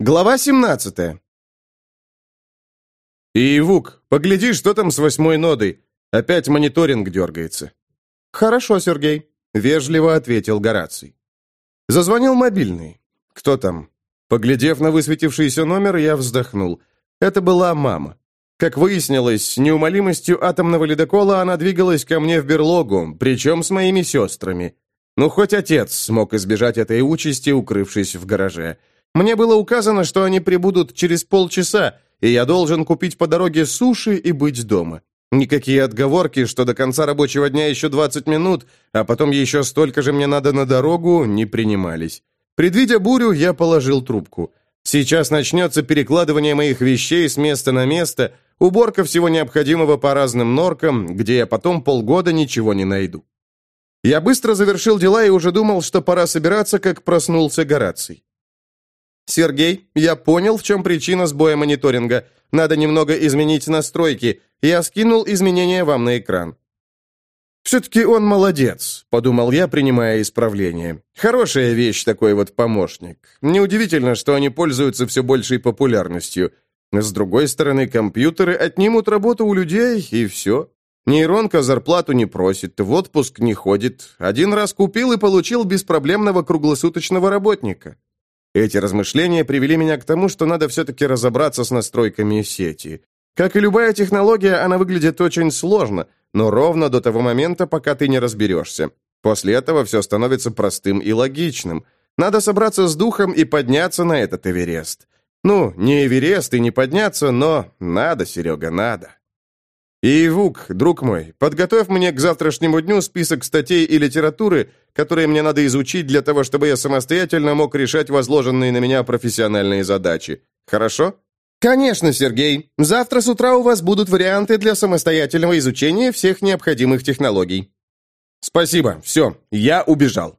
Глава 17. «Ивук, погляди, что там с восьмой нодой. Опять мониторинг дергается». «Хорошо, Сергей», — вежливо ответил Гораций. Зазвонил мобильный. «Кто там?» Поглядев на высветившийся номер, я вздохнул. Это была мама. Как выяснилось, с неумолимостью атомного ледокола она двигалась ко мне в берлогу, причем с моими сестрами. Ну, хоть отец смог избежать этой участи, укрывшись в гараже. Мне было указано, что они прибудут через полчаса, и я должен купить по дороге суши и быть дома. Никакие отговорки, что до конца рабочего дня еще 20 минут, а потом еще столько же мне надо на дорогу, не принимались. Предвидя бурю, я положил трубку. Сейчас начнется перекладывание моих вещей с места на место, уборка всего необходимого по разным норкам, где я потом полгода ничего не найду. Я быстро завершил дела и уже думал, что пора собираться, как проснулся Гораций. «Сергей, я понял, в чем причина сбоя мониторинга. Надо немного изменить настройки. Я скинул изменения вам на экран». «Все-таки он молодец», — подумал я, принимая исправление. «Хорошая вещь такой вот помощник. Неудивительно, что они пользуются все большей популярностью. С другой стороны, компьютеры отнимут работу у людей, и все. Нейронка зарплату не просит, в отпуск не ходит. Один раз купил и получил беспроблемного круглосуточного работника. Эти размышления привели меня к тому, что надо все-таки разобраться с настройками сети. Как и любая технология, она выглядит очень сложно, но ровно до того момента, пока ты не разберешься. После этого все становится простым и логичным. Надо собраться с духом и подняться на этот Эверест. Ну, не Эверест и не подняться, но надо, Серега, надо. И, Вук, друг мой, подготовь мне к завтрашнему дню список статей и литературы, которые мне надо изучить для того, чтобы я самостоятельно мог решать возложенные на меня профессиональные задачи. Хорошо? Конечно, Сергей. Завтра с утра у вас будут варианты для самостоятельного изучения всех необходимых технологий. Спасибо. Все, я убежал.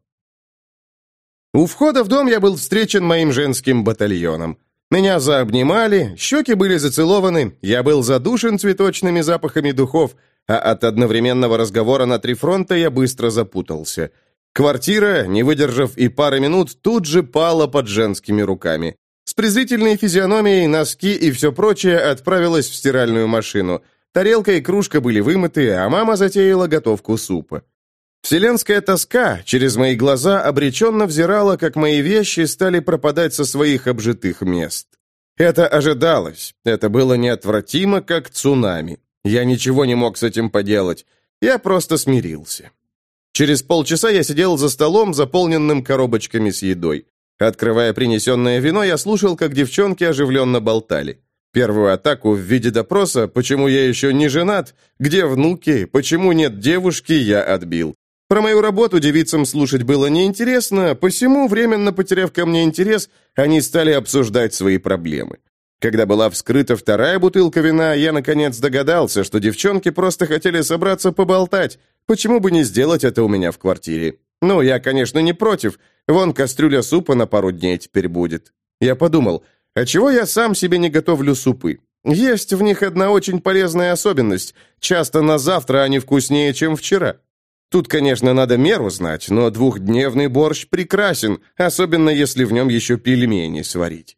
У входа в дом я был встречен моим женским батальоном. Меня заобнимали, щеки были зацелованы, я был задушен цветочными запахами духов, а от одновременного разговора на три фронта я быстро запутался. Квартира, не выдержав и пары минут, тут же пала под женскими руками. С презрительной физиономией, носки и все прочее отправилась в стиральную машину. Тарелка и кружка были вымыты, а мама затеяла готовку супа. Вселенская тоска через мои глаза обреченно взирала, как мои вещи стали пропадать со своих обжитых мест. Это ожидалось, это было неотвратимо, как цунами. Я ничего не мог с этим поделать, я просто смирился. Через полчаса я сидел за столом, заполненным коробочками с едой. Открывая принесенное вино, я слушал, как девчонки оживленно болтали. Первую атаку в виде допроса «Почему я еще не женат?», «Где внуки?», «Почему нет девушки?» я отбил. Про мою работу девицам слушать было неинтересно, посему, временно потеряв ко мне интерес, они стали обсуждать свои проблемы. Когда была вскрыта вторая бутылка вина, я наконец догадался, что девчонки просто хотели собраться поболтать. Почему бы не сделать это у меня в квартире? Ну, я, конечно, не против. Вон кастрюля супа на пару дней теперь будет. Я подумал, а чего я сам себе не готовлю супы? Есть в них одна очень полезная особенность. Часто на завтра они вкуснее, чем вчера. Тут, конечно, надо меру знать, но двухдневный борщ прекрасен, особенно если в нем еще пельмени сварить.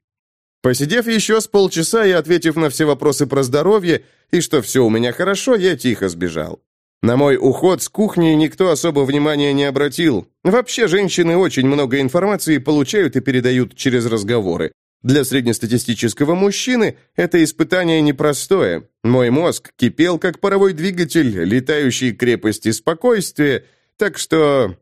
Посидев еще с полчаса и ответив на все вопросы про здоровье и что все у меня хорошо, я тихо сбежал. На мой уход с кухни никто особо внимания не обратил. Вообще, женщины очень много информации получают и передают через разговоры. Для среднестатистического мужчины это испытание непростое. Мой мозг кипел, как паровой двигатель, летающий крепости спокойствия, так что...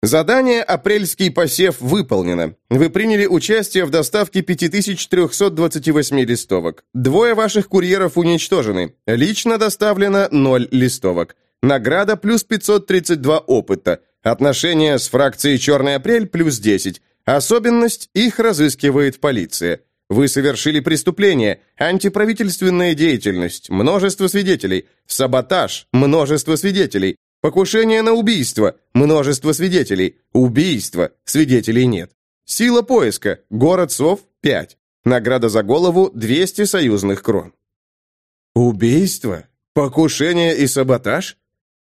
Задание «Апрельский посев» выполнено. Вы приняли участие в доставке 5328 листовок. Двое ваших курьеров уничтожены. Лично доставлено 0 листовок. Награда плюс 532 опыта. Отношения с фракцией «Черный апрель» плюс 10. Особенность – их разыскивает полиция. Вы совершили преступление, антиправительственная деятельность, множество свидетелей, саботаж, множество свидетелей, покушение на убийство, множество свидетелей, убийство, свидетелей нет. Сила поиска, город сов – 5. Награда за голову – 200 союзных крон. Убийство? Покушение и саботаж?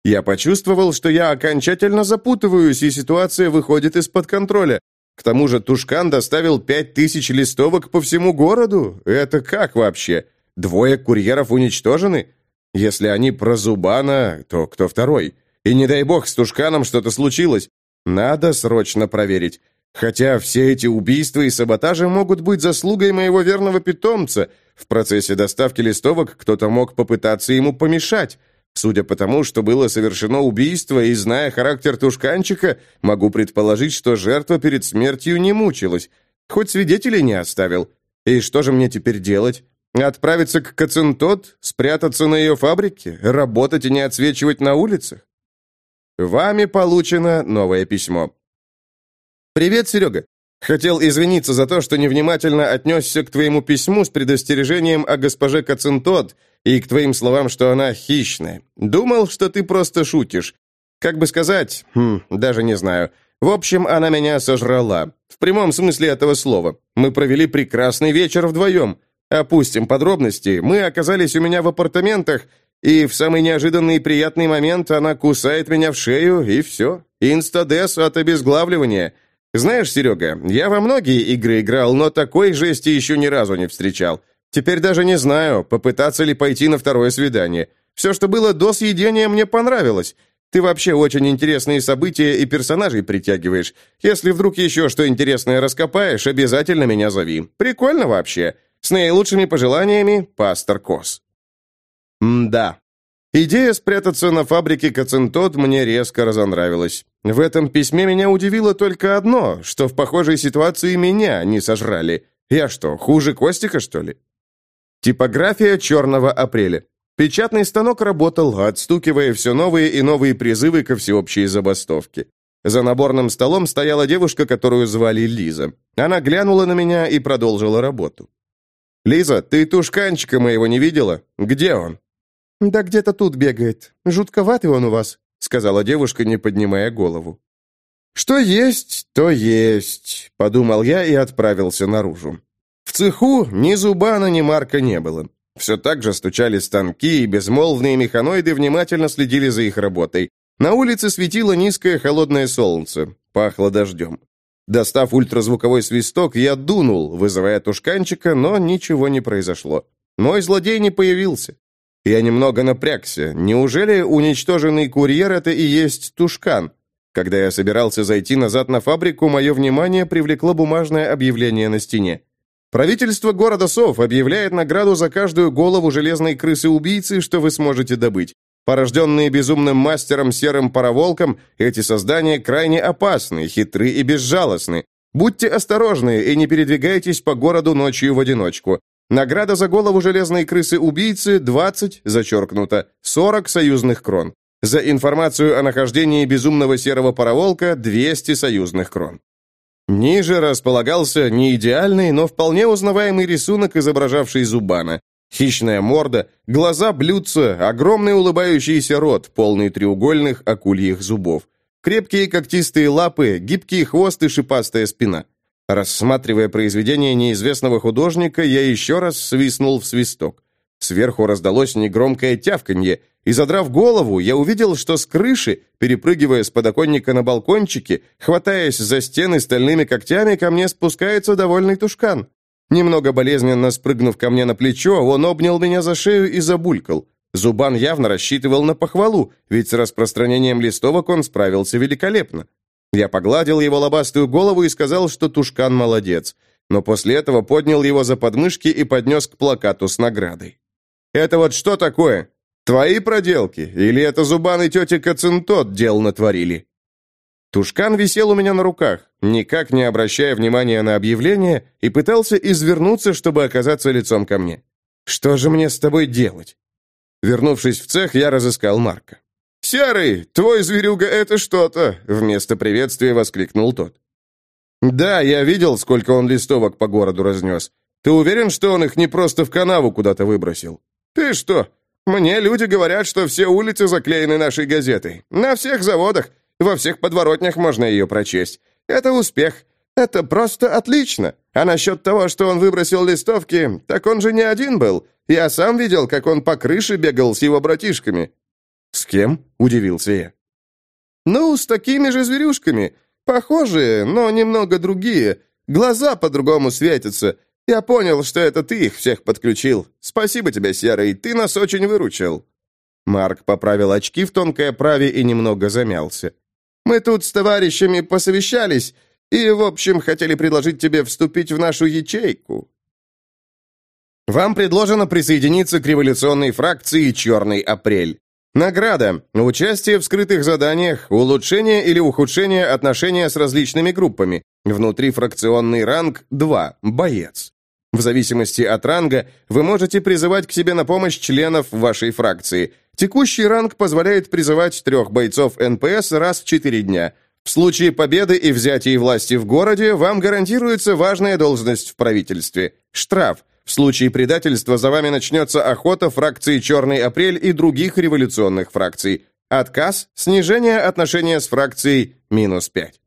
Я почувствовал, что я окончательно запутываюсь, и ситуация выходит из-под контроля. К тому же Тушкан доставил пять тысяч листовок по всему городу. Это как вообще? Двое курьеров уничтожены? Если они про Зубана, то кто второй? И не дай бог с Тушканом что-то случилось. Надо срочно проверить. Хотя все эти убийства и саботажи могут быть заслугой моего верного питомца. В процессе доставки листовок кто-то мог попытаться ему помешать. Судя по тому, что было совершено убийство, и зная характер тушканчика, могу предположить, что жертва перед смертью не мучилась. Хоть свидетелей не оставил. И что же мне теперь делать? Отправиться к Кацинтот, спрятаться на ее фабрике, работать и не отсвечивать на улицах? Вами получено новое письмо. «Привет, Серега. Хотел извиниться за то, что невнимательно отнесся к твоему письму с предостережением о госпоже Кацинтот и к твоим словам, что она хищная. Думал, что ты просто шутишь. Как бы сказать, хм, даже не знаю. В общем, она меня сожрала. В прямом смысле этого слова. Мы провели прекрасный вечер вдвоем. Опустим подробности. Мы оказались у меня в апартаментах, и в самый неожиданный и приятный момент она кусает меня в шею, и все. Инстадес от обезглавливания. Знаешь, Серега, я во многие игры играл, но такой жести еще ни разу не встречал. Теперь даже не знаю, попытаться ли пойти на второе свидание. Все, что было до съедения, мне понравилось. Ты вообще очень интересные события и персонажей притягиваешь. Если вдруг еще что интересное раскопаешь, обязательно меня зови. Прикольно вообще. С наилучшими пожеланиями, пастор Кос. М-да. Идея спрятаться на фабрике Кацинтод мне резко разонравилась. В этом письме меня удивило только одно, что в похожей ситуации меня не сожрали. Я что, хуже Костика, что ли? Типография «Черного апреля». Печатный станок работал, отстукивая все новые и новые призывы ко всеобщей забастовке. За наборным столом стояла девушка, которую звали Лиза. Она глянула на меня и продолжила работу. «Лиза, ты тушканчика моего не видела? Где он?» «Да где-то тут бегает. Жутковатый он у вас», — сказала девушка, не поднимая голову. «Что есть, то есть», — подумал я и отправился наружу. В цеху ни Зубана, ни Марка не было. Все так же стучали станки, и безмолвные механоиды внимательно следили за их работой. На улице светило низкое холодное солнце, пахло дождем. Достав ультразвуковой свисток, я дунул, вызывая тушканчика, но ничего не произошло. Мой злодей не появился. Я немного напрягся. Неужели уничтоженный курьер — это и есть Тушкан? Когда я собирался зайти назад на фабрику, мое внимание привлекло бумажное объявление на стене. Правительство города Сов объявляет награду за каждую голову железной крысы-убийцы, что вы сможете добыть. Порожденные безумным мастером Серым Пароволком, эти создания крайне опасны, хитры и безжалостны. Будьте осторожны и не передвигайтесь по городу ночью в одиночку. Награда за голову железной крысы-убийцы – 20, зачеркнуто, 40 союзных крон. За информацию о нахождении безумного серого пароволка – 200 союзных крон. Ниже располагался не идеальный, но вполне узнаваемый рисунок, изображавший Зубана. Хищная морда, глаза блюдца, огромный улыбающийся рот, полный треугольных акульих зубов. Крепкие когтистые лапы, гибкий хвост и шипастая спина – Рассматривая произведение неизвестного художника, я еще раз свистнул в свисток. Сверху раздалось негромкое тявканье, и, задрав голову, я увидел, что с крыши, перепрыгивая с подоконника на балкончике, хватаясь за стены стальными когтями, ко мне спускается довольный тушкан. Немного болезненно спрыгнув ко мне на плечо, он обнял меня за шею и забулькал. Зубан явно рассчитывал на похвалу, ведь с распространением листовок он справился великолепно. Я погладил его лобастую голову и сказал, что Тушкан молодец, но после этого поднял его за подмышки и поднес к плакату с наградой. «Это вот что такое? Твои проделки? Или это Зубан и тетя Кацинтот дел натворили?» Тушкан висел у меня на руках, никак не обращая внимания на объявление, и пытался извернуться, чтобы оказаться лицом ко мне. «Что же мне с тобой делать?» Вернувшись в цех, я разыскал Марка. «Серый, твой зверюга — это что-то!» — вместо приветствия воскликнул тот. «Да, я видел, сколько он листовок по городу разнес. Ты уверен, что он их не просто в канаву куда-то выбросил?» «Ты что? Мне люди говорят, что все улицы заклеены нашей газетой. На всех заводах, во всех подворотнях можно ее прочесть. Это успех. Это просто отлично. А насчет того, что он выбросил листовки, так он же не один был. Я сам видел, как он по крыше бегал с его братишками. «С кем?» – удивился я. «Ну, с такими же зверюшками. Похожие, но немного другие. Глаза по-другому светятся. Я понял, что это ты их всех подключил. Спасибо тебе, Серый, ты нас очень выручил». Марк поправил очки в тонкой оправе и немного замялся. «Мы тут с товарищами посовещались и, в общем, хотели предложить тебе вступить в нашу ячейку». Вам предложено присоединиться к революционной фракции «Черный апрель». Награда. Участие в скрытых заданиях, улучшение или ухудшение отношения с различными группами. Внутрифракционный ранг 2. Боец. В зависимости от ранга вы можете призывать к себе на помощь членов вашей фракции. Текущий ранг позволяет призывать трех бойцов НПС раз в 4 дня. В случае победы и взятия власти в городе вам гарантируется важная должность в правительстве. Штраф. В случае предательства за вами начнется охота фракции «Черный апрель» и других революционных фракций. Отказ – снижение отношения с фракцией минус 5.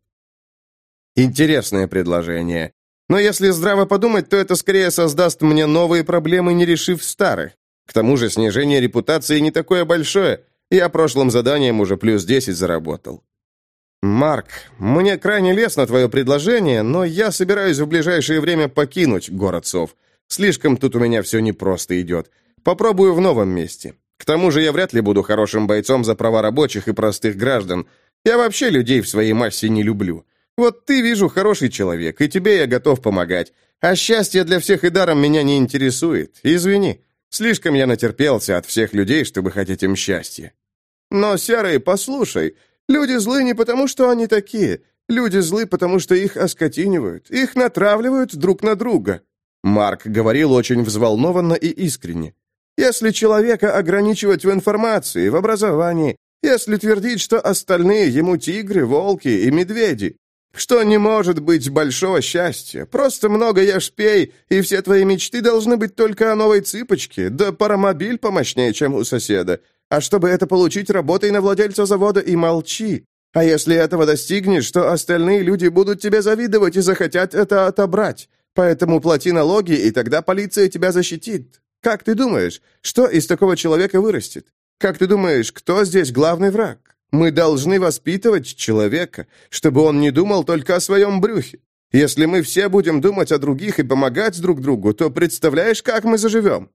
Интересное предложение. Но если здраво подумать, то это скорее создаст мне новые проблемы, не решив старых. К тому же снижение репутации не такое большое. Я прошлым заданием уже плюс 10 заработал. «Марк, мне крайне лестно твое предложение, но я собираюсь в ближайшее время покинуть город Сов. Слишком тут у меня все непросто идет. Попробую в новом месте. К тому же я вряд ли буду хорошим бойцом за права рабочих и простых граждан. Я вообще людей в своей массе не люблю. Вот ты, вижу, хороший человек, и тебе я готов помогать. А счастье для всех и даром меня не интересует. Извини. Слишком я натерпелся от всех людей, чтобы хотеть им счастья. Но, Серый, послушай, люди злы не потому, что они такие. Люди злы, потому что их оскотинивают, их натравливают друг на друга. Марк говорил очень взволнованно и искренне. «Если человека ограничивать в информации, в образовании, если твердить, что остальные ему тигры, волки и медведи, что не может быть большого счастья, просто много ешь пей, и все твои мечты должны быть только о новой цыпочке, да паромобиль помощнее, чем у соседа. А чтобы это получить, работай на владельца завода и молчи. А если этого достигнешь, то остальные люди будут тебе завидовать и захотят это отобрать. Поэтому плати налоги, и тогда полиция тебя защитит. Как ты думаешь, что из такого человека вырастет? Как ты думаешь, кто здесь главный враг? Мы должны воспитывать человека, чтобы он не думал только о своем брюхе. Если мы все будем думать о других и помогать друг другу, то представляешь, как мы заживем?»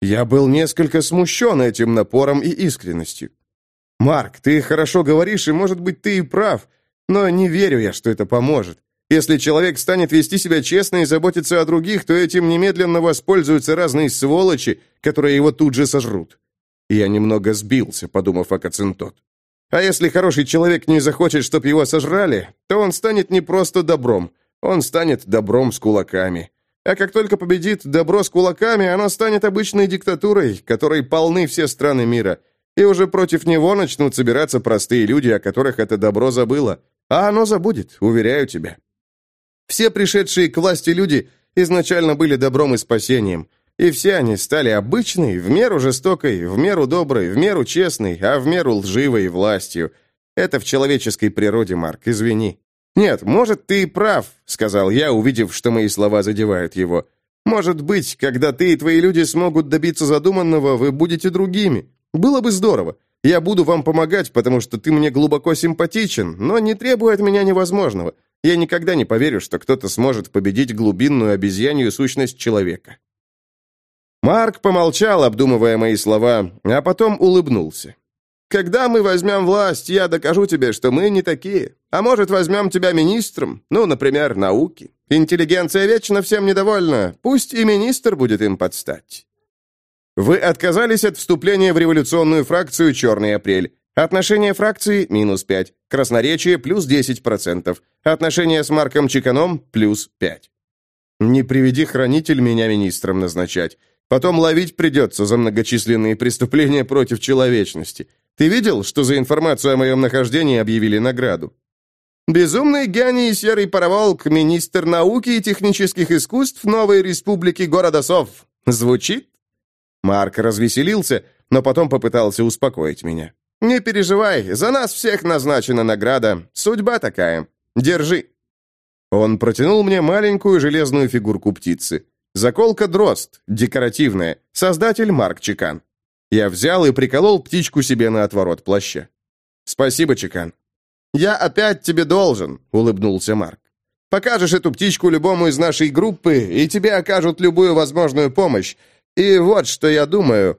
Я был несколько смущен этим напором и искренностью. «Марк, ты хорошо говоришь, и, может быть, ты и прав, но не верю я, что это поможет. Если человек станет вести себя честно и заботиться о других, то этим немедленно воспользуются разные сволочи, которые его тут же сожрут. Я немного сбился, подумав о Кацинтот. А если хороший человек не захочет, чтоб его сожрали, то он станет не просто добром, он станет добром с кулаками. А как только победит добро с кулаками, оно станет обычной диктатурой, которой полны все страны мира. И уже против него начнут собираться простые люди, о которых это добро забыло. А оно забудет, уверяю тебя. Все пришедшие к власти люди изначально были добром и спасением, и все они стали обычной, в меру жестокой, в меру доброй, в меру честной, а в меру лживой властью. Это в человеческой природе, Марк, извини. Нет, может, ты и прав, сказал я, увидев, что мои слова задевают его. Может быть, когда ты и твои люди смогут добиться задуманного, вы будете другими. Было бы здорово. Я буду вам помогать, потому что ты мне глубоко симпатичен, но не требуй от меня невозможного. Я никогда не поверю, что кто-то сможет победить глубинную обезьянью сущность человека. Марк помолчал, обдумывая мои слова, а потом улыбнулся. «Когда мы возьмем власть, я докажу тебе, что мы не такие. А может, возьмем тебя министром? Ну, например, науки. Интеллигенция вечно всем недовольна. Пусть и министр будет им подстать». Вы отказались от вступления в революционную фракцию «Черный апрель». Отношение фракции – минус 5. Красноречие – плюс 10%. Отношение с Марком Чеканом – плюс 5. Не приведи хранитель меня министром назначать. Потом ловить придется за многочисленные преступления против человечности. Ты видел, что за информацию о моем нахождении объявили награду? Безумный гений Серый Пароволк, министр науки и технических искусств Новой Республики города Сов. Звучит? Марк развеселился, но потом попытался успокоить меня. «Не переживай, за нас всех назначена награда. Судьба такая. Держи». Он протянул мне маленькую железную фигурку птицы. Заколка дрозд, декоративная, создатель Марк Чекан. Я взял и приколол птичку себе на отворот плаща. «Спасибо, Чекан». «Я опять тебе должен», — улыбнулся Марк. «Покажешь эту птичку любому из нашей группы, и тебе окажут любую возможную помощь. И вот что я думаю».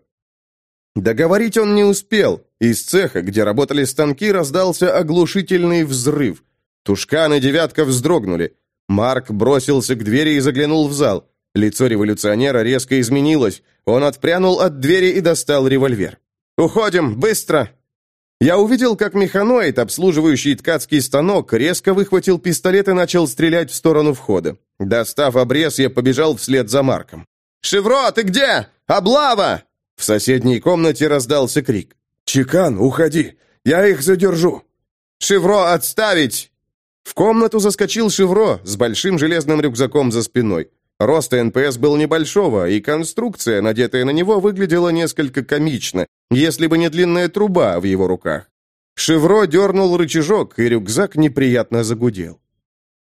Договорить он не успел. Из цеха, где работали станки, раздался оглушительный взрыв. Тушкан и девятка вздрогнули. Марк бросился к двери и заглянул в зал. Лицо революционера резко изменилось. Он отпрянул от двери и достал револьвер. «Уходим! Быстро!» Я увидел, как механоид, обслуживающий ткацкий станок, резко выхватил пистолет и начал стрелять в сторону входа. Достав обрез, я побежал вслед за Марком. «Шевро, ты где? Облава!» В соседней комнате раздался крик. «Чекан, уходи! Я их задержу!» «Шевро, отставить!» В комнату заскочил Шевро с большим железным рюкзаком за спиной. Рост НПС был небольшого, и конструкция, надетая на него, выглядела несколько комично, если бы не длинная труба в его руках. Шевро дернул рычажок, и рюкзак неприятно загудел.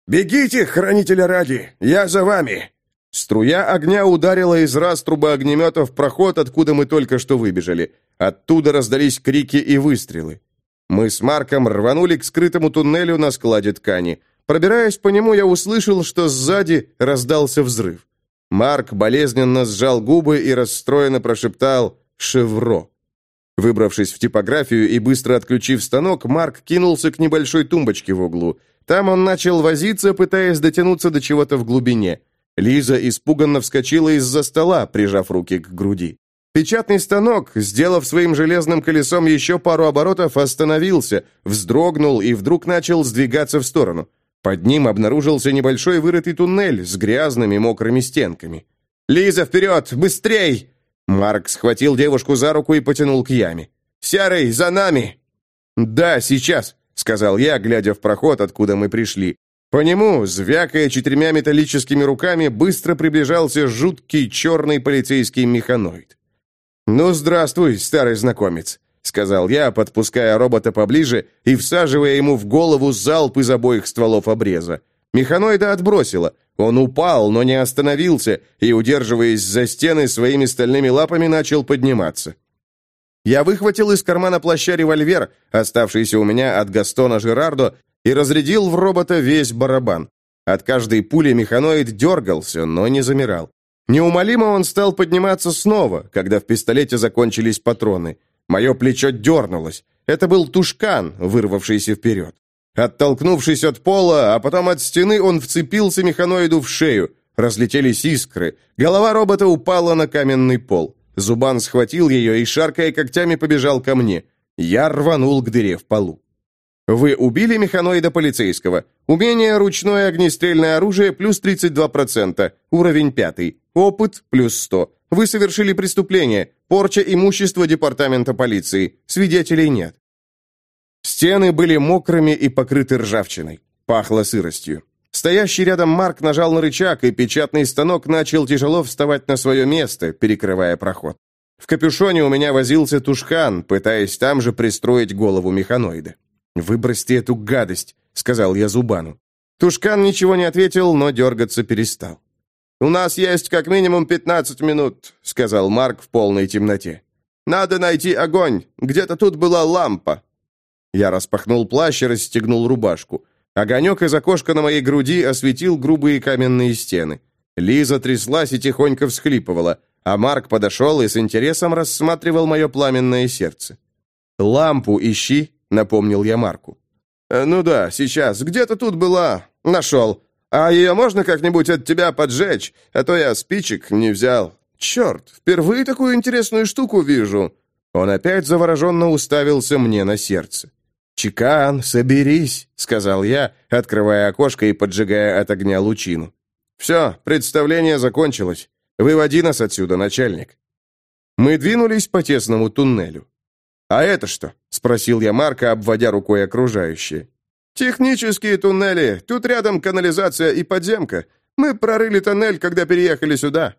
«Бегите, хранители ради! Я за вами!» Струя огня ударила из раструба огнемета в проход, откуда мы только что выбежали. Оттуда раздались крики и выстрелы. Мы с Марком рванули к скрытому туннелю на складе ткани. Пробираясь по нему, я услышал, что сзади раздался взрыв. Марк болезненно сжал губы и расстроенно прошептал «Шевро». Выбравшись в типографию и быстро отключив станок, Марк кинулся к небольшой тумбочке в углу. Там он начал возиться, пытаясь дотянуться до чего-то в глубине. Лиза испуганно вскочила из-за стола, прижав руки к груди. Печатный станок, сделав своим железным колесом еще пару оборотов, остановился, вздрогнул и вдруг начал сдвигаться в сторону. Под ним обнаружился небольшой вырытый туннель с грязными мокрыми стенками. «Лиза, вперед! Быстрей!» Марк схватил девушку за руку и потянул к яме. «Серый, за нами!» «Да, сейчас», — сказал я, глядя в проход, откуда мы пришли. По нему, звякая четырьмя металлическими руками, быстро приближался жуткий черный полицейский механоид. «Ну, здравствуй, старый знакомец сказал я, подпуская робота поближе и всаживая ему в голову залп из обоих стволов обреза. Механоида отбросило. Он упал, но не остановился, и, удерживаясь за стены, своими стальными лапами начал подниматься. Я выхватил из кармана плаща револьвер, оставшийся у меня от Гастона Жерардо, и разрядил в робота весь барабан. От каждой пули механоид дергался, но не замирал. Неумолимо он стал подниматься снова, когда в пистолете закончились патроны. Мое плечо дернулось. Это был тушкан, вырвавшийся вперед. Оттолкнувшись от пола, а потом от стены, он вцепился механоиду в шею. Разлетелись искры. Голова робота упала на каменный пол. Зубан схватил ее и, шаркая когтями, побежал ко мне. Я рванул к дыре в полу. Вы убили механоида полицейского. Умение ручное огнестрельное оружие плюс 32%. Уровень пятый. Опыт плюс 100. Вы совершили преступление. Порча имущества департамента полиции. Свидетелей нет. Стены были мокрыми и покрыты ржавчиной. Пахло сыростью. Стоящий рядом Марк нажал на рычаг, и печатный станок начал тяжело вставать на свое место, перекрывая проход. В капюшоне у меня возился тушхан, пытаясь там же пристроить голову механоида. «Выбросьте эту гадость», — сказал я Зубану. Тушкан ничего не ответил, но дергаться перестал. «У нас есть как минимум пятнадцать минут», — сказал Марк в полной темноте. «Надо найти огонь. Где-то тут была лампа». Я распахнул плащ и расстегнул рубашку. Огонек из окошка на моей груди осветил грубые каменные стены. Лиза тряслась и тихонько всхлипывала, а Марк подошел и с интересом рассматривал мое пламенное сердце. «Лампу ищи», — напомнил я Марку. «Э, «Ну да, сейчас. Где-то тут была. Нашел. А ее можно как-нибудь от тебя поджечь? А то я спичек не взял. Черт, впервые такую интересную штуку вижу». Он опять завороженно уставился мне на сердце. «Чекан, соберись», — сказал я, открывая окошко и поджигая от огня лучину. «Все, представление закончилось. Выводи нас отсюда, начальник». Мы двинулись по тесному туннелю. «А это что?» — спросил я Марка, обводя рукой окружающее. «Технические туннели. Тут рядом канализация и подземка. Мы прорыли тоннель, когда переехали сюда».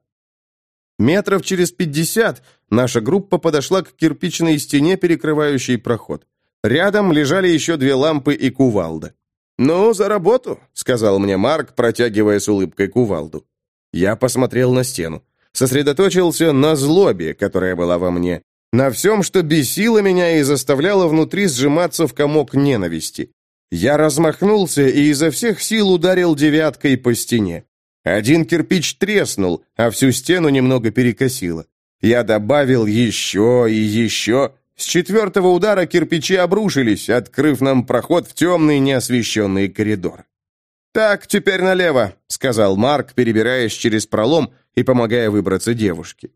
Метров через пятьдесят наша группа подошла к кирпичной стене, перекрывающей проход. Рядом лежали еще две лампы и кувалда. «Ну, за работу», — сказал мне Марк, протягивая с улыбкой кувалду. Я посмотрел на стену. Сосредоточился на злобе, которая была во мне. На всем, что бесило меня и заставляло внутри сжиматься в комок ненависти. Я размахнулся и изо всех сил ударил девяткой по стене. Один кирпич треснул, а всю стену немного перекосило. Я добавил еще и еще. С четвертого удара кирпичи обрушились, открыв нам проход в темный неосвещенный коридор. «Так, теперь налево», — сказал Марк, перебираясь через пролом и помогая выбраться девушке.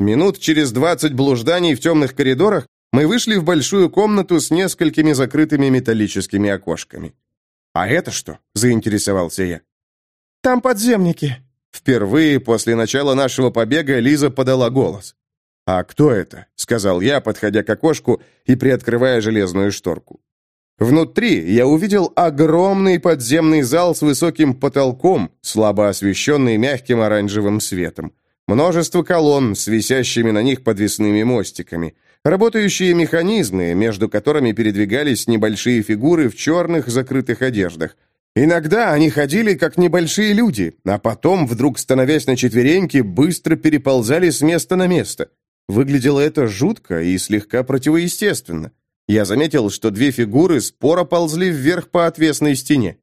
Минут через двадцать блужданий в темных коридорах мы вышли в большую комнату с несколькими закрытыми металлическими окошками. «А это что?» — заинтересовался я. «Там подземники». Впервые после начала нашего побега Лиза подала голос. «А кто это?» — сказал я, подходя к окошку и приоткрывая железную шторку. Внутри я увидел огромный подземный зал с высоким потолком, слабо освещенный мягким оранжевым светом. Множество колонн с висящими на них подвесными мостиками. Работающие механизмы, между которыми передвигались небольшие фигуры в черных закрытых одеждах. Иногда они ходили, как небольшие люди, а потом, вдруг становясь на четвереньки, быстро переползали с места на место. Выглядело это жутко и слегка противоестественно. Я заметил, что две фигуры споро ползли вверх по отвесной стене.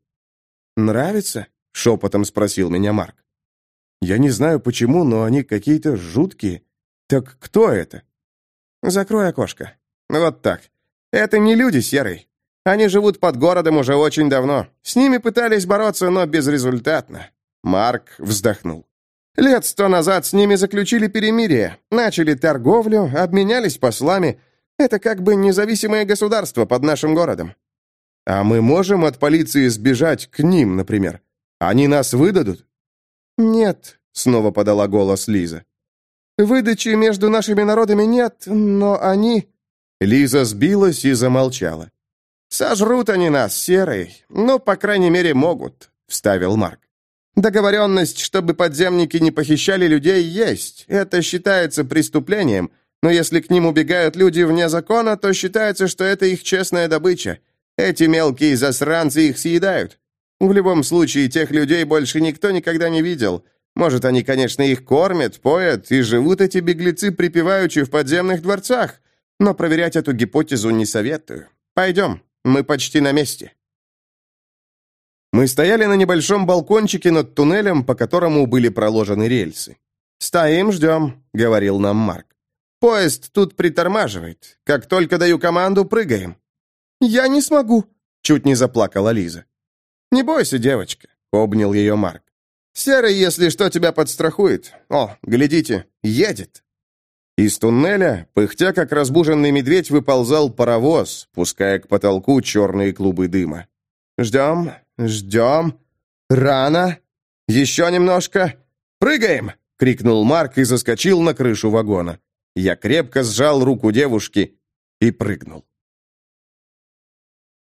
«Нравится?» — шепотом спросил меня Марк. «Я не знаю почему, но они какие-то жуткие. Так кто это?» «Закрой окошко. Вот так. Это не люди, Серый. Они живут под городом уже очень давно. С ними пытались бороться, но безрезультатно». Марк вздохнул. «Лет сто назад с ними заключили перемирие, начали торговлю, обменялись послами. Это как бы независимое государство под нашим городом». «А мы можем от полиции сбежать к ним, например? Они нас выдадут?» «Нет», — снова подала голос Лиза. «Выдачи между нашими народами нет, но они...» Лиза сбилась и замолчала. «Сожрут они нас, серый, но, по крайней мере, могут», — вставил Марк. «Договоренность, чтобы подземники не похищали людей, есть. Это считается преступлением, но если к ним убегают люди вне закона, то считается, что это их честная добыча. Эти мелкие засранцы их съедают. В любом случае, тех людей больше никто никогда не видел. Может, они, конечно, их кормят, поят, и живут эти беглецы припеваючи в подземных дворцах. Но проверять эту гипотезу не советую. Пойдем, мы почти на месте. Мы стояли на небольшом балкончике над туннелем, по которому были проложены рельсы. «Стоим, ждем», — говорил нам Марк. Поезд тут притормаживает. Как только даю команду, прыгаем». «Я не смогу», — чуть не заплакала Лиза. «Не бойся, девочка», — обнял ее Марк. «Серый, если что, тебя подстрахует. О, глядите, едет». Из туннеля, пыхтя как разбуженный медведь, выползал паровоз, пуская к потолку черные клубы дыма. «Ждем, ждем. Рано. Еще немножко. Прыгаем!» — крикнул Марк и заскочил на крышу вагона. Я крепко сжал руку девушки и прыгнул.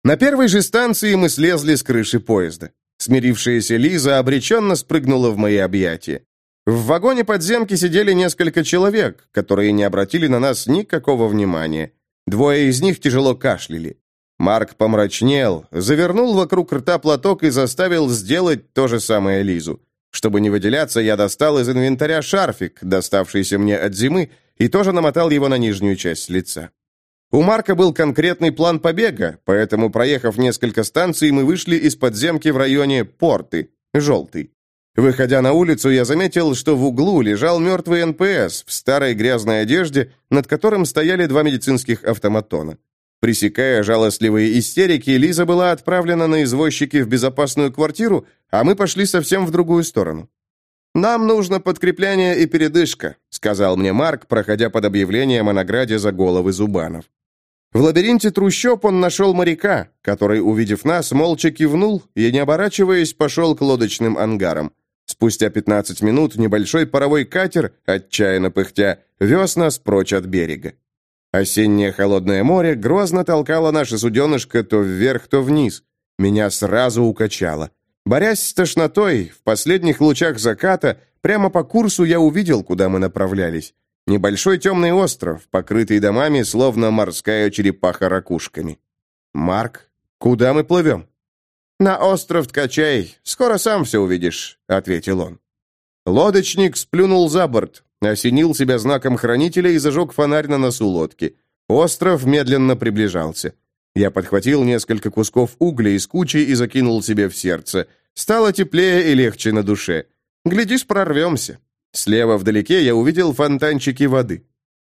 На первой же станции мы слезли с крыши поезда. Смирившаяся Лиза обреченно спрыгнула в мои объятия. В вагоне подземки сидели несколько человек, которые не обратили на нас никакого внимания. Двое из них тяжело кашляли. Марк помрачнел, завернул вокруг рта платок и заставил сделать то же самое Лизу. Чтобы не выделяться, я достал из инвентаря шарфик, доставшийся мне от зимы, и тоже намотал его на нижнюю часть лица. У Марка был конкретный план побега, поэтому, проехав несколько станций, мы вышли из подземки в районе Порты, желтый. Выходя на улицу, я заметил, что в углу лежал мертвый НПС в старой грязной одежде, над которым стояли два медицинских автоматона. Пресекая жалостливые истерики, Лиза была отправлена на извозчике в безопасную квартиру, а мы пошли совсем в другую сторону. «Нам нужно подкрепление и передышка», — сказал мне Марк, проходя под объявлением о награде за головы Зубанов. В лабиринте трущоб он нашел моряка, который, увидев нас, молча кивнул и, не оборачиваясь, пошел к лодочным ангарам. Спустя 15 минут небольшой паровой катер, отчаянно пыхтя, вез нас прочь от берега. Осеннее холодное море грозно толкало наше суденышко то вверх, то вниз. Меня сразу укачало. Борясь с тошнотой, в последних лучах заката, прямо по курсу я увидел, куда мы направлялись. Небольшой темный остров, покрытый домами, словно морская черепаха ракушками. «Марк, куда мы плывем?» «На остров Ткачей. Скоро сам все увидишь», — ответил он. Лодочник сплюнул за борт, осенил себя знаком хранителя и зажег фонарь на носу лодки. Остров медленно приближался. Я подхватил несколько кусков угля из кучи и закинул себе в сердце. Стало теплее и легче на душе. Глядишь, прорвемся. Слева вдалеке я увидел фонтанчики воды.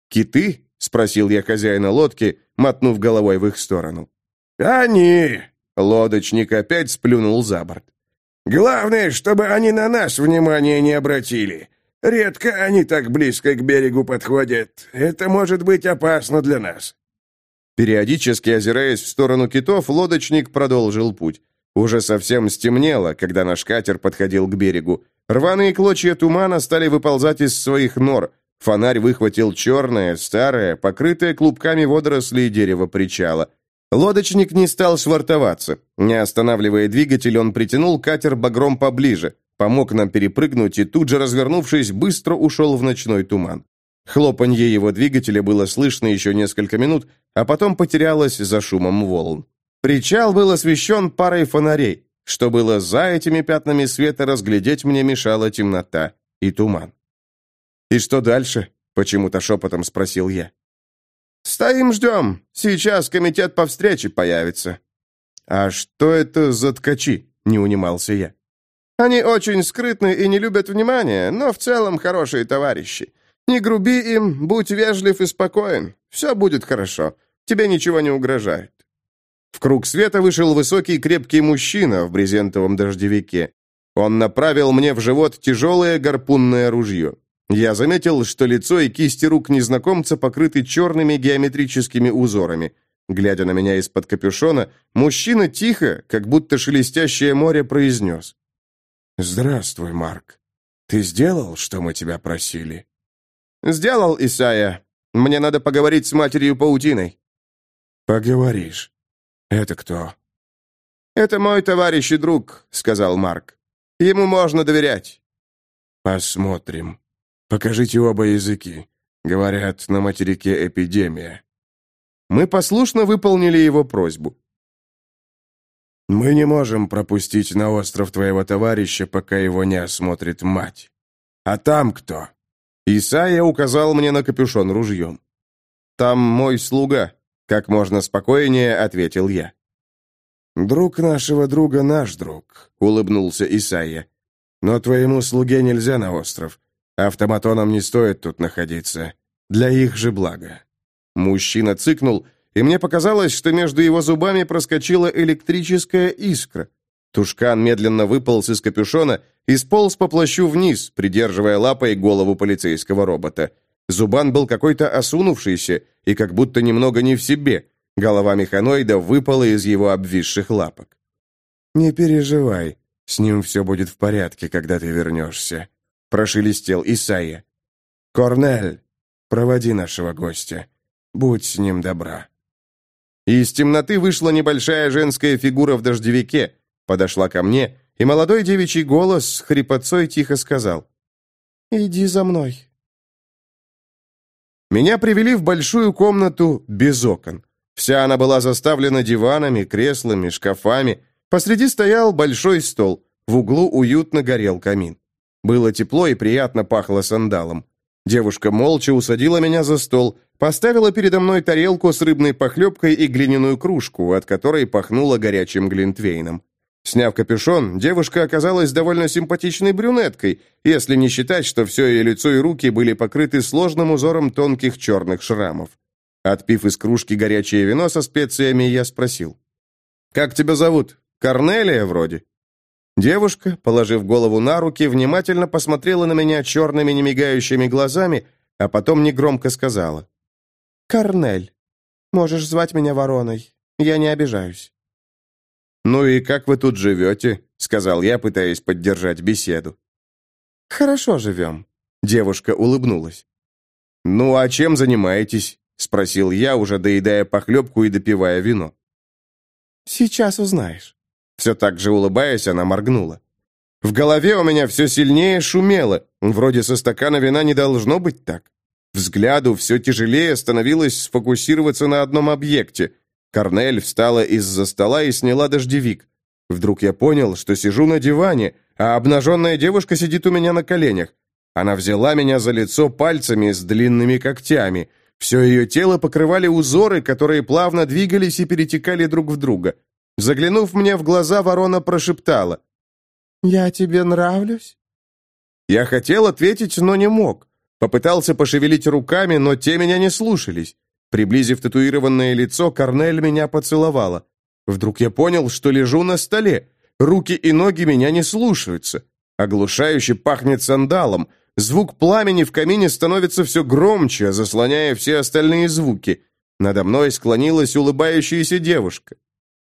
«Киты?» — спросил я хозяина лодки, мотнув головой в их сторону. «Они!» — лодочник опять сплюнул за борт. «Главное, чтобы они на нас внимания не обратили. Редко они так близко к берегу подходят. Это может быть опасно для нас». Периодически озираясь в сторону китов, лодочник продолжил путь. Уже совсем стемнело, когда наш катер подходил к берегу. Рваные клочья тумана стали выползать из своих нор. Фонарь выхватил черное, старое, покрытое клубками водорослей дерево причала. Лодочник не стал швартоваться. Не останавливая двигатель, он притянул катер багром поближе, помог нам перепрыгнуть и тут же, развернувшись, быстро ушел в ночной туман. Хлопанье его двигателя было слышно еще несколько минут, а потом потерялось за шумом волн. Причал был освещен парой фонарей. Что было за этими пятнами света, разглядеть мне мешала темнота и туман. «И что дальше?» — почему-то шепотом спросил я. «Стоим, ждем. Сейчас комитет по встрече появится». «А что это за ткачи?» — не унимался я. «Они очень скрытны и не любят внимания, но в целом хорошие товарищи. Не груби им, будь вежлив и спокоен. Все будет хорошо. Тебе ничего не угрожает». В круг света вышел высокий крепкий мужчина в брезентовом дождевике. Он направил мне в живот тяжелое гарпунное ружье. Я заметил, что лицо и кисти рук незнакомца покрыты черными геометрическими узорами. Глядя на меня из-под капюшона, мужчина тихо, как будто шелестящее море, произнес. «Здравствуй, Марк. Ты сделал, что мы тебя просили?» «Сделал, Исайя. Мне надо поговорить с матерью Паутиной». «Поговоришь. Это кто?» «Это мой товарищ и друг», — сказал Марк. «Ему можно доверять». «Посмотрим», «Покажите оба языки. Говорят, на материке эпидемия». Мы послушно выполнили его просьбу. «Мы не можем пропустить на остров твоего товарища, пока его не осмотрит мать. А там кто?» Исайя указал мне на капюшон ружьем. «Там мой слуга», — как можно спокойнее ответил я. «Друг нашего друга наш друг», — улыбнулся Исайя. «Но твоему слуге нельзя на остров. Автоматонам не стоит тут находиться. Для их же блага». Мужчина цыкнул, и мне показалось, что между его зубами проскочила электрическая искра. Тушкан медленно выполз из капюшона и сполз по плащу вниз, придерживая лапой голову полицейского робота. Зубан был какой-то осунувшийся и как будто немного не в себе. Голова механоида выпала из его обвисших лапок. «Не переживай, с ним все будет в порядке, когда ты вернешься», прошелестел Исайя. «Корнель, проводи нашего гостя. Будь с ним добра». Из темноты вышла небольшая женская фигура в дождевике, подошла ко мне, и молодой девичий голос с хрипотцой тихо сказал «Иди за мной». Меня привели в большую комнату без окон. Вся она была заставлена диванами, креслами, шкафами. Посреди стоял большой стол, в углу уютно горел камин. Было тепло и приятно пахло сандалом. Девушка молча усадила меня за стол, поставила передо мной тарелку с рыбной похлебкой и глиняную кружку, от которой пахнуло горячим глинтвейном. Сняв капюшон, девушка оказалась довольно симпатичной брюнеткой, если не считать, что все ее лицо и руки были покрыты сложным узором тонких черных шрамов. Отпив из кружки горячее вино со специями, я спросил. «Как тебя зовут? Корнелия вроде?» Девушка, положив голову на руки, внимательно посмотрела на меня черными немигающими глазами, а потом негромко сказала. «Корнель, можешь звать меня Вороной. Я не обижаюсь». «Ну и как вы тут живете?» — сказал я, пытаясь поддержать беседу. «Хорошо живем», — девушка улыбнулась. «Ну а чем занимаетесь?» — спросил я, уже доедая похлебку и допивая вино. «Сейчас узнаешь». Все так же улыбаясь, она моргнула. В голове у меня все сильнее шумело. Вроде со стакана вина не должно быть так. Взгляду все тяжелее становилось сфокусироваться на одном объекте. Корнель встала из-за стола и сняла дождевик. Вдруг я понял, что сижу на диване, а обнаженная девушка сидит у меня на коленях. Она взяла меня за лицо пальцами с длинными когтями. Все ее тело покрывали узоры, которые плавно двигались и перетекали друг в друга. Заглянув мне в глаза, ворона прошептала. «Я тебе нравлюсь?» Я хотел ответить, но не мог. Попытался пошевелить руками, но те меня не слушались. Приблизив татуированное лицо, Корнель меня поцеловала. Вдруг я понял, что лежу на столе. Руки и ноги меня не слушаются. Оглушающе пахнет сандалом. Звук пламени в камине становится все громче, заслоняя все остальные звуки. Надо мной склонилась улыбающаяся девушка.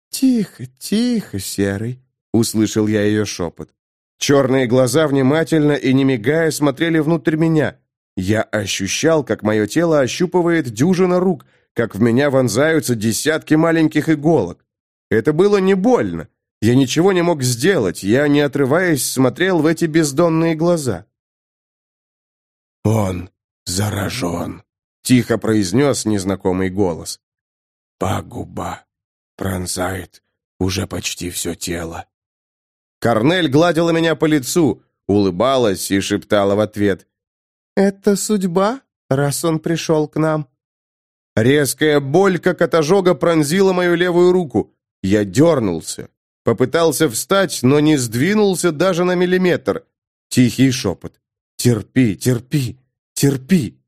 «Тихо, тихо, Серый», — услышал я ее шепот. Черные глаза внимательно и не мигая смотрели внутрь меня. Я ощущал, как мое тело ощупывает дюжина рук, как в меня вонзаются десятки маленьких иголок. Это было не больно. Я ничего не мог сделать, я, не отрываясь, смотрел в эти бездонные глаза. «Он заражен», — тихо произнес незнакомый голос. «Пагуба пронзает уже почти все тело». Корнель гладила меня по лицу, улыбалась и шептала в ответ. «Это судьба, раз он пришел к нам». Резкая боль, как от ожога, пронзила мою левую руку. Я дернулся. Попытался встать, но не сдвинулся даже на миллиметр. Тихий шепот. «Терпи, терпи, терпи».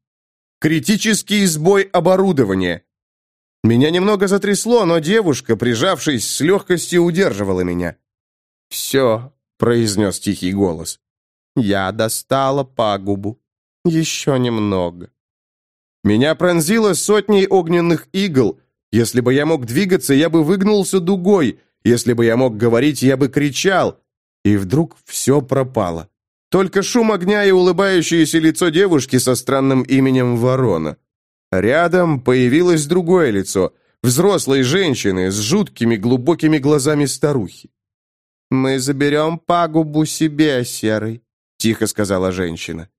Критический сбой оборудования. Меня немного затрясло, но девушка, прижавшись, с легкостью удерживала меня. «Все», — произнес тихий голос. «Я достала пагубу. Еще немного». Меня пронзило сотней огненных игл. Если бы я мог двигаться, я бы выгнулся дугой. Если бы я мог говорить, я бы кричал. И вдруг все пропало. Только шум огня и улыбающееся лицо девушки со странным именем Ворона. Рядом появилось другое лицо, взрослой женщины с жуткими глубокими глазами старухи. «Мы заберем пагубу себе, Серый», — тихо сказала женщина.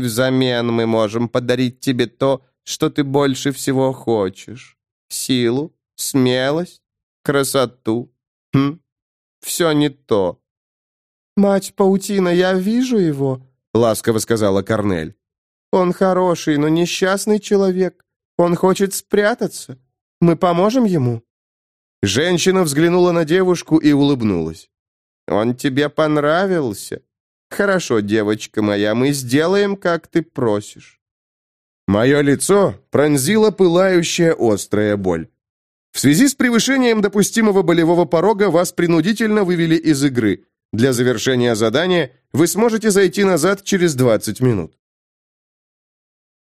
«Взамен мы можем подарить тебе то, что ты больше всего хочешь. Силу, смелость, красоту. Хм, все не то». «Мать Паутина, я вижу его», — ласково сказала Корнель. «Он хороший, но несчастный человек. Он хочет спрятаться. Мы поможем ему». Женщина взглянула на девушку и улыбнулась. Он тебе понравился? Хорошо, девочка моя, мы сделаем, как ты просишь». Мое лицо пронзила пылающая острая боль. В связи с превышением допустимого болевого порога вас принудительно вывели из игры. Для завершения задания вы сможете зайти назад через 20 минут.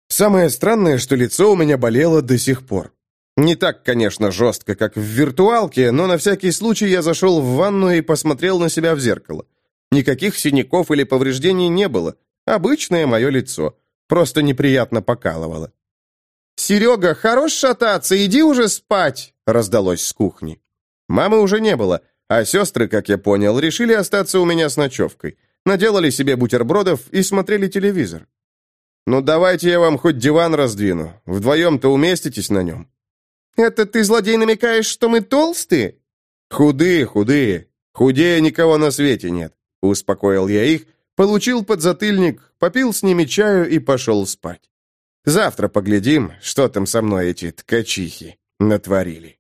Самое странное, что лицо у меня болело до сих пор. Не так, конечно, жестко, как в виртуалке, но на всякий случай я зашел в ванну и посмотрел на себя в зеркало. Никаких синяков или повреждений не было. Обычное мое лицо. Просто неприятно покалывало. «Серега, хорош шататься, иди уже спать!» раздалось с кухни. Мамы уже не было, а сестры, как я понял, решили остаться у меня с ночевкой. Наделали себе бутербродов и смотрели телевизор. «Ну, давайте я вам хоть диван раздвину. Вдвоем-то уместитесь на нем». «Это ты, злодей, намекаешь, что мы толстые?» «Худые, худые. Худее никого на свете нет», — успокоил я их, получил подзатыльник, попил с ними чаю и пошел спать. «Завтра поглядим, что там со мной эти ткачихи натворили».